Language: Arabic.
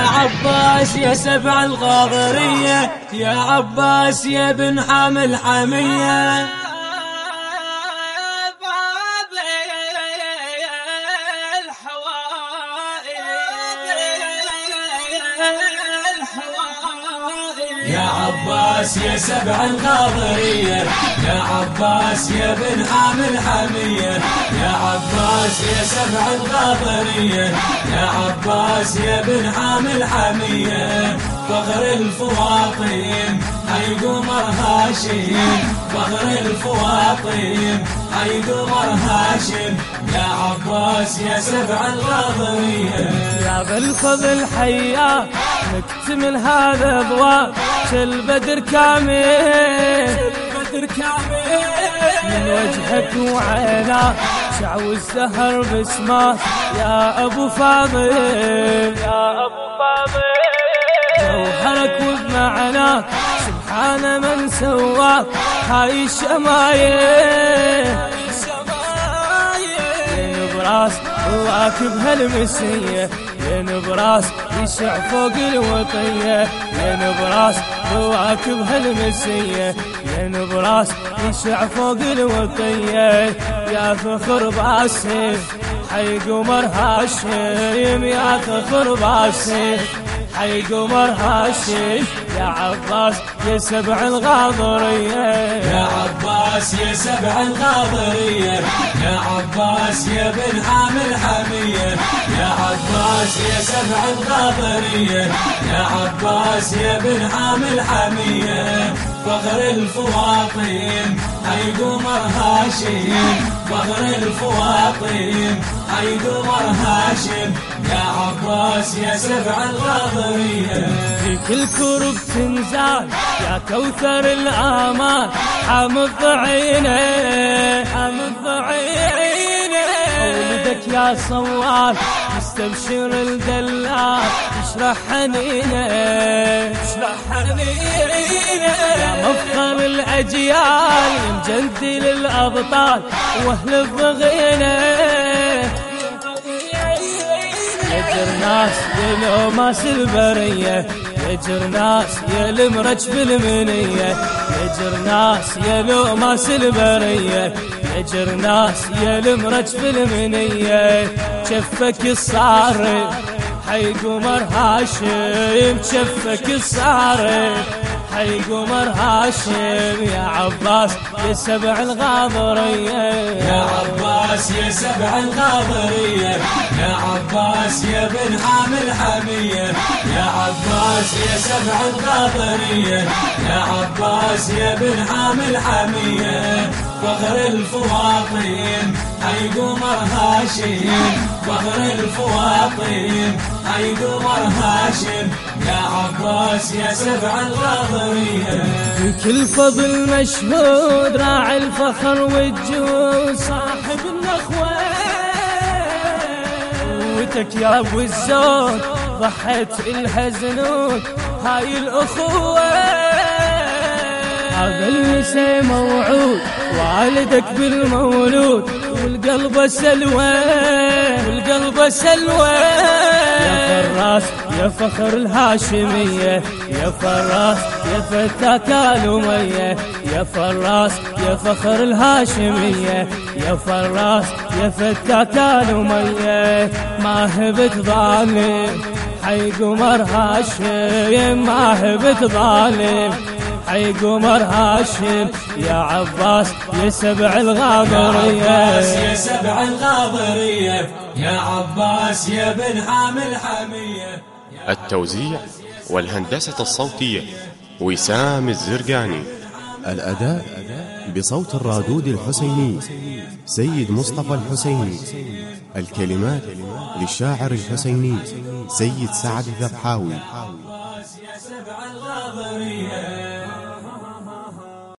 عباس يا سبع الغاضرية يا عباس يا بن حامل حمية عباس يا سبع الغاضرية يا عباس يا بن حامل حمية يا عباس يا سبع الغاضرية يا عباس يا بن حامل حمية فخر الفواطم حي قمر هاشم. فخر الفواطم حي قمر هاشم. يا عباس يا سبع الغاضرية يا الفضل حيا. نكتمل هذا ضوء البدر كامل. بدر كامل. من وجهك وعيناك شعو الزهر بسماك يا أبو فاضل. يا أبو فاضل. جوهرك وبمعناك سبحان من سواك هاي الشمايل. براس واكب هالمسية يا نبراس يشع فوق الوطية. يا نبراس واكب هالمسية يا نبراس يشع فوق الوطية. يا فخر باسم حي قمر هاشم. يا فخر باسم حي قمر هاشم. يا عباس يا سبع الغاضرية. يا عباس يا سبع الغاضرية. يا عباس يا بن حامل حمية يا عباس يا سبع الغاضرية. يا عباس يا بن حامل حمية فخر الفواطم حي قمر فخر الفواطم حي قمر يا عباس يا سبع الغاضرية فيك الكرب تنزال يا كوثر الآمان حامض ضعينه حامض ضعينه ولدك يا صوال مستبشر الدلال اشرح حنينه اشرح حنينه يا مفخر الأجيال مجندي للأبطال وأهل الضغينة. يا جرناس يا لوماس البرية. يا جرناس يا المرج بالمنية. يا جرناس يا لوماس البرية. يا جرناس يا المرج بالمنية. شفك الصارم حي قمر هاشم شفك الصارم حي قمر هاشم يا عباس يا سبع الغاضرية. يا عباس يا سبع الغاضرية. يا عباس يا بن حامل حمية يا عباس يا سبع الغاضرية. يا عباس يا بن حامل حمية فخر الفواطم حي قمر هاشم. فخر الفواطم حي قمر هاشم يا عباس يا سبع الغاضرية كل فضل مشهود راعي الفخر والجود صاحب النخوة قوتك يا أبو الزود ضحيت الها زنود هاي الأخوة. هذا النساء موعود والدك بالمولود والقلب سلوى والقلب سلوى. يا فراس يا فخر الهاشمية يا فراس يا فتاك الأمية. يا فراس يا فخر الهاشمية يا فراس يا فتاك الأمية. ما هبت ظالم حي قمر هاشم ما هبت ظالم حي قمر هاشم. يا عباس يا سبع الغاضرية عباس يا سبع الغاضرية يا عباس يا بن حامل حمية التوزيع والهندسة الصوتية وسام الزرقاني. الأداء بصوت الرادود الحسيني سيد مصطفى الحسيني. الكلمات للشاعر الحسيني سيد سعد الذبحاوي.